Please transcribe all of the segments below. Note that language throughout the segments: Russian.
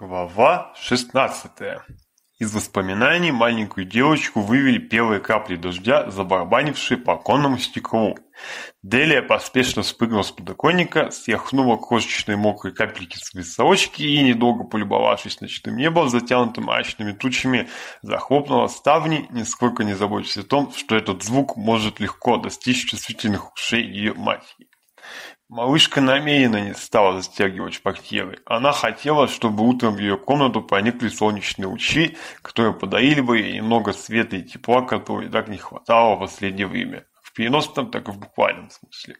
Глава 16. Из воспоминаний маленькую девочку вывели белые капли дождя, забарабанившие по оконному стеклу. Делия поспешно спрыгнула с подоконника, съяхнула крошечные мокрые капельки с весочки и, недолго полюбовавшись ночным небом, затянутым мрачными тучами, захлопнула ставни, нисколько не заботясь о том, что этот звук может легко достичь чувствительных ушей ее матери. Малышка намеренно не стала застегивать портьеры. Она хотела, чтобы утром в ее комнату проникли солнечные лучи, которые подарили бы ей немного света и тепла, которого и так не хватало в последнее время. В переносном, так и в буквальном смысле.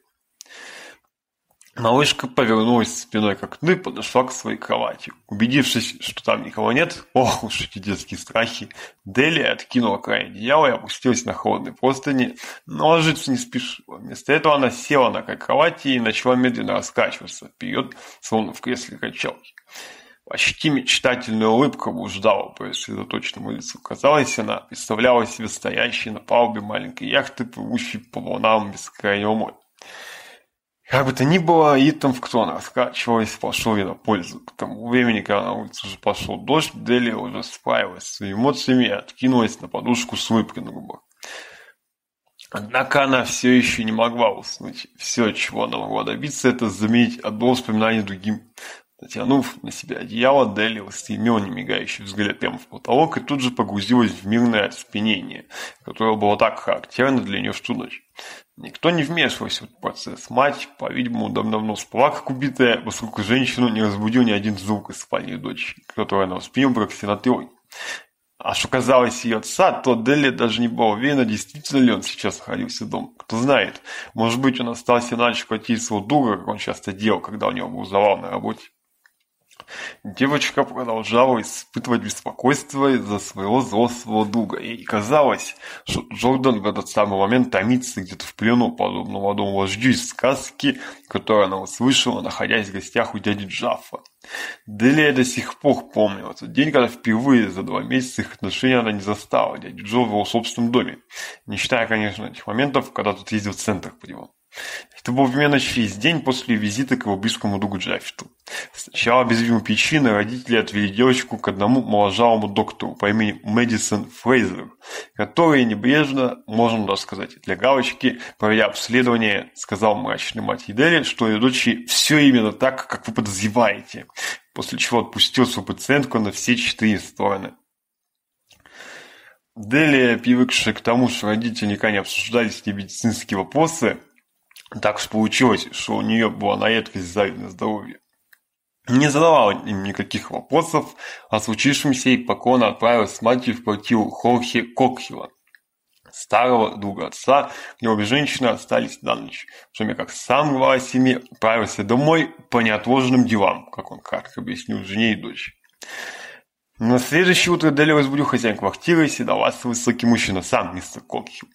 Малышка повернулась спиной к окну и подошла к своей кровати. Убедившись, что там никого нет, ох уж эти детские страхи, Дели откинула край одеяла и опустилась на холодные простыни, но ложиться не спешила. Вместо этого она села на край кровати и начала медленно раскачиваться вперед, словно в кресле качалки. Почти мечтательная улыбка блуждала по сосредоточенному лицу. Казалось, она представляла себе стоящей на палубе маленькой яхты, плывущей по волнам бескрайнего моря. Как бы то ни было, и там в кто она скачивалась, пошел я на пользу. К тому времени, когда на улицу уже пошел дождь, Дели уже спаялась с эмоциями и откинулась на подушку с улыбкой на губах. Однако она все еще не могла уснуть. Все, чего она могла добиться, это заменить одно воспоминание другим. Затянув на себя одеяло, Делли устремил немигающий взгляд прямо в потолок а и тут же погрузилась в мирное оцепенение, которое было так характерно для нее всю ночь. Никто не вмешивался в этот процесс. Мать, по-видимому, давно спала, как убитая, поскольку женщину не разбудил ни один звук из спальни дочери, который она успела трой. А что казалось ее отца, то Делли даже не была уверена, действительно ли он сейчас находился дома. Кто знает, может быть, он остался иначе хватить своего дуга, как он часто делал, когда у него был завал на работе. Девочка продолжала испытывать беспокойство из-за своего злостного дуга, и казалось, что Джордан в этот самый момент томится где-то в плену, подобно молодому вождю из сказки, которую она услышала, находясь в гостях у дяди Джафа. Делия до сих пор помнила тот день, когда впервые за два месяца их отношения она не застала. Дядя Джо в его собственном доме. Не считая, конечно, тех моментов, когда тут ездил в центр по делам. Это был в Меночфе день после визита к его близкому другу Джафету. Сначала без видимой причины родители отвели девочку к одному моложавому доктору по имени Мэдисон Фрейзер, который небрежно, можно даже сказать, для галочки, проведя обследование, сказал мрачной мать Едели, что ее дочери все именно так, как вы подозреваете, после чего отпустил свою пациентку на все четыре стороны. Делия, привыкшая к тому, что родители никогда не обсуждали с ней медицинские вопросы, так получилось, что у нее была на редкость завидное здоровье. Не задавал им никаких вопросов о случившемся и покорно отправился, с матерью в квартиру Хорхе Кокхила, старого друга отца, где обе женщины остались на ночь, в то время как сам глава семьи отправился домой по неотложенным делам, как он кратко объяснил жене и дочери. На следующее утро Дели разбудил хозяин квартиры, седовласый высокий мужчина, сам мистер Кокхилл.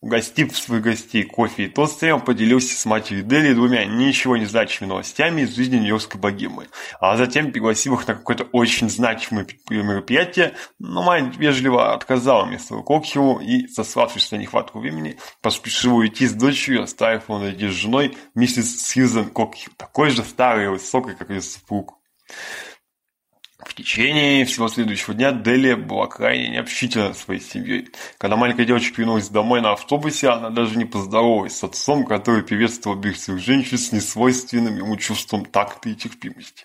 Угостив своих гостей кофе и тостами, он поделился с матерью Дели двумя ничего не значимыми новостями из жизни Нью-Йоркской богемы, а затем пригласил их на какое-то очень значимое мероприятие, но мать вежливо отказала местному Кокхилу и, сославшись на нехватку времени, поспешил уйти с дочерью, оставив его наедине с женой миссис Сьюзен Кокхилл, такой же старый и высокой, как ее супруг в течение всего следующего дня Дели была крайне необщительна с своей семьей. Когда маленькая девочка вернулась домой на автобусе, она даже не поздоровалась с отцом, который приветствовал бежцев женщин с несвойственным ему чувством такта и терпимости.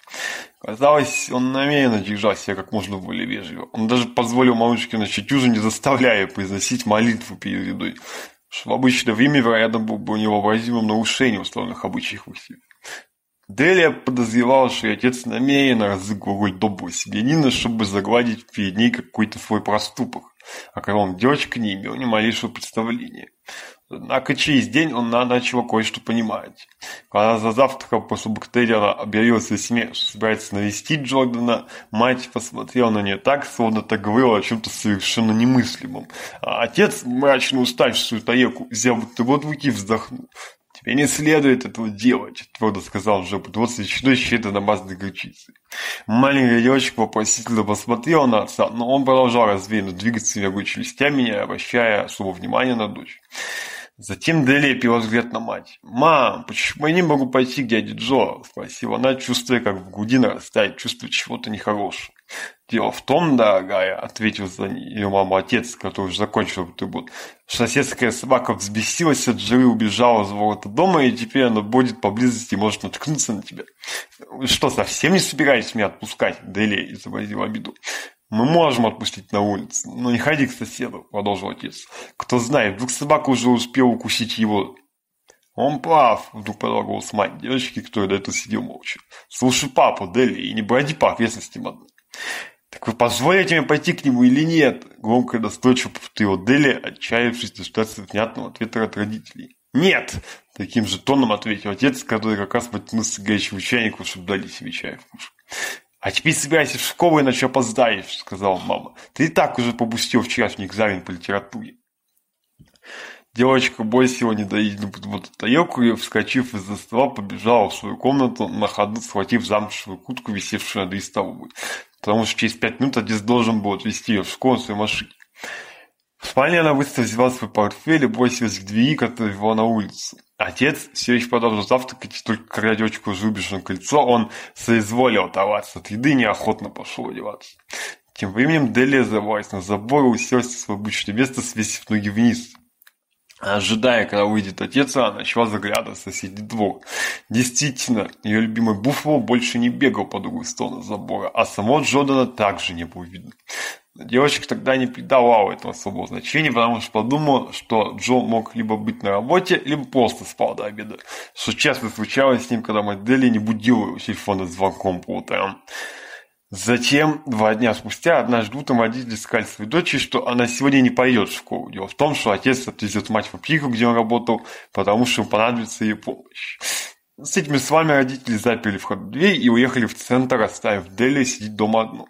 Казалось, он намеренно держал себя как можно более вежливо. Он даже позволил малышке начать ужин, не заставляя произносить молитву перед едой. Что в обычное время, вероятно, было бы невообразимым нарушением уставных обычаев их семьи. Делия подозревал, что отец намеренно разыгрывал добрую доброго семьянина, чтобы загладить перед ней какой-то свой проступок, а о котором девочка не имела ни малейшего представления. Однако через день он начал кое-что понимать. Когда за завтраком после бактерии объявился объявилась что собирается навестить Джордана, мать посмотрела на нее так, словно так говорила о чем-то совершенно немыслимом. А отец, мрачно уставший свою тарелку, взял бутылку в руки и вздохнул. И не следует этого делать, твердо сказал Джоб, двадцатичнущий это на нас докричиться. Маленькая девочка вопросительно посмотрела на отца, но он продолжал развеянно двигаться своими челюстями, не обращая особо внимания на дочь. Затем Делия пила взгляд на мать. «Мам, почему я не могу пойти к дяде Джо?» – спросила она, чувствуя, как в груди нарастает чувство чего-то нехорошего. Дело в том, да, Гая, — ответил за ее мама отец, который уже закончил бутерброд, что соседская собака взбесилась от жиры, убежала из ворота дома, и теперь она будет поблизости и может наткнуться на тебя. — Что, совсем не собираетесь меня отпускать? — Дели изобразил обиду. Мы можем отпустить на улицу, но не ходи к соседу, продолжил отец. Кто знает, вдруг собака уже успела укусить его. Он прав, вдруг подала голос мать девочки, которая до этого сидел молча. Слушай папа, Дели, и не броди по окрестностям одной. Так вы позволите мне пойти к нему или нет? Громко и настойчиво повторил Дели, отчаявшись дождаться внятного ответа от родителей. Нет! Таким же тоном ответил отец, который как раз потянулся к горячему чайнику, чтобы дали себе чай «А теперь собирайся в школу, иначе опоздаешь», — сказал мама. «Ты и так уже пропустил вчерашний экзамен по литературе». Девочка, бой сегодня доедет ну, вот тарелку и, вскочив из-за стола, побежала в свою комнату, на ходу схватив замшевую куртку, висевшую над столовой, потому что через пять минут отец должен был отвезти ее в школу в своей машине. В спальне она быстро взяла свой портфель и бросилась к двери, которая вела на улицу. Отец все еще продолжил завтракать, и только когда девочку уже выбежал на крыльцо, он соизволил оторваться от еды и неохотно пошел одеваться. Тем временем Делия завалась на забор и уселась в свое обычное место, свесив ноги вниз – ожидая, когда выйдет отец Анна, Швазок рядом соседи двор. Действительно, ее любимый Буффало больше не бегал по другую сторону забора, а самого Джордана также не было видно. Но девочек тогда не придавала этого особого значения, потому что подумала, что Джо мог либо быть на работе, либо просто спал до обеда, что часто случалось с ним, когда модель не будила его телефона звонком по утрам. Затем два дня спустя однажды утром водитель сказал своей дочери, что она сегодня не пойдет в школу. Дело в том, что отец отвезет мать в аптеку, где он работал, потому что ему понадобится ее помощь. С этими словами родители заперли вход в дверь и уехали в центр, оставив Дели сидеть дома одну.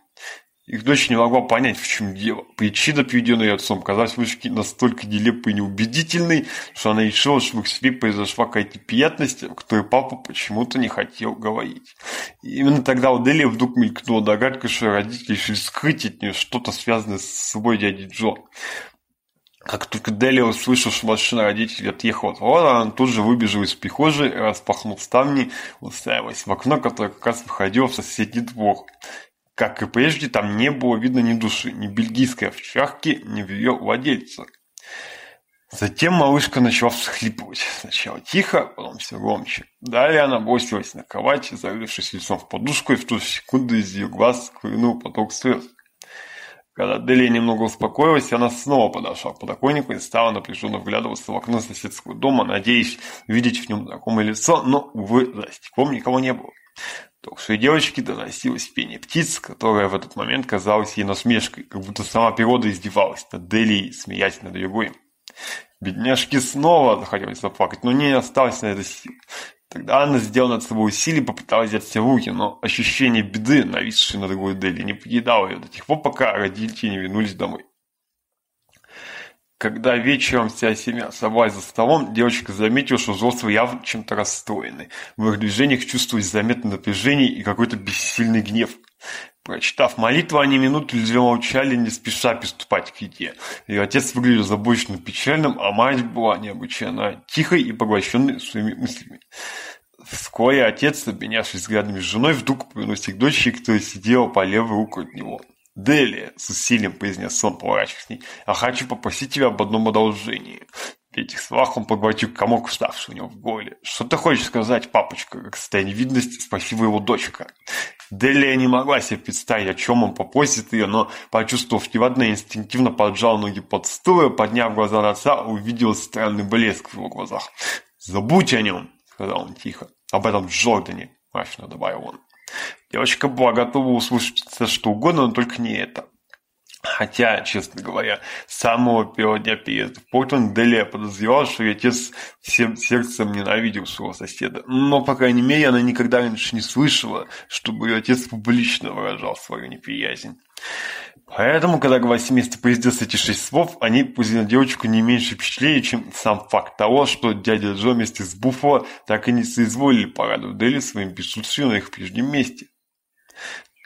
Их дочь не могла понять, в чем дело. Причина, приведенная отцом, казалась вышки настолько нелепой и неубедительной, что она решила, что в их семье произошла какая-то неприятность, о которой папа почему-то не хотел говорить. И именно тогда у Дели вдруг мелькнула догадка, что родители решили скрыть от нее что-то связанное с собой дяди Джон. Как только Дели услышал, что машина родителей отъехала от ворота, она тут же выбежал из прихожей, распахнул ставни, уставилась в окно, которое как раз выходило в соседний двор. Как и прежде, там не было видно ни души, ни бельгийской овчарки, ни ее владельца. Затем малышка начала всхлипывать. Сначала тихо, потом все громче. Далее она бросилась на кровать, зарывшись лицом в подушку, и в ту секунду из ее глаз хлынул поток слез. Когда Делия немного успокоилась, она снова подошла к подоконнику и стала напряженно вглядываться в окно соседского дома, надеясь видеть в нем знакомое лицо, но, увы, за стеклом никого не было. Так что и девочки доносилось пение птиц, которая в этот момент казалась ей насмешкой, как будто сама природа издевалась над Дели, смеясь над ее горем. Бедняжке снова захотелось заплакать, но не осталось на это сил. Тогда она сделала над собой усилие, попыталась взять все руки, но ощущение беды, нависшее на другой Дели, не покидало ее до тех пор, пока родители не вернулись домой когда вечером вся семья собралась за столом, девочка заметила, что взрослые явно чем-то расстроены. В их движениях чувствовалось заметное напряжение и какой-то бессильный гнев. Прочитав молитву, они минуту или две молчали, не спеша приступать к еде. Ее отец выглядел забоченным печальным, а мать была необычайно тихой и поглощенной своими мыслями. Вскоре отец, обменявшись взглядами с женой, вдруг приносит к дочери, которая сидела по левой руке от него – Дели с усилием произнесла порачкни. «Я хочу попросить тебя об одном одолжении». В этих словах он поглотил комок, уставший у него в горле. «Что ты хочешь сказать, папочка?» Как состояние видности спросила его дочка. Делия не могла себе представить, о чем он попросит ее, но, почувствовав неладное, инстинктивно поджал ноги под стул и, подняв глаза на отца, увидел странный блеск в его глазах. «Забудь о нем!» — сказал он тихо. «Об этом Джордане!» — мрачно добавил он. Девочка была готова услышать все что угодно, но только не это. Хотя, честно говоря, с самого первого дня переезда в Портленд Дели я подозревал, что я отец всем сердцем ненавидел своего соседа. Но, по крайней мере, она никогда раньше не слышала, чтобы ее отец публично выражал свою неприязнь. Поэтому, когда Гвасимест произнес эти шесть слов, они произвели на девочку не меньше впечатления, чем сам факт того, что дядя Джо вместе с Буффало так и не соизволили порадовать Дели своим присутствием на их прежнем месте.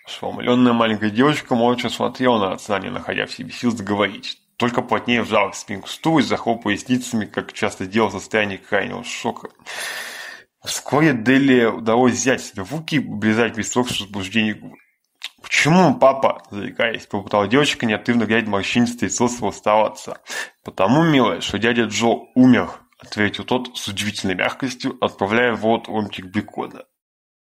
Ошеломленная маленькая девочка молча смотрела на отца, не находя в себе сил заговорить. Только плотнее вжала в спинку стула и захлопала ресницами, как часто делал в состоянии крайнего шока. Вскоре Дели удалось взять себя в руки и обрезать висок в возбуждении. Почему папа, заикаясь, попытал девочка неактивно глядя морщинистое лицо оставаться? Потому, милая, что дядя Джо умер, ответил тот с удивительной мягкостью, отправляя в рот ломтик бекона.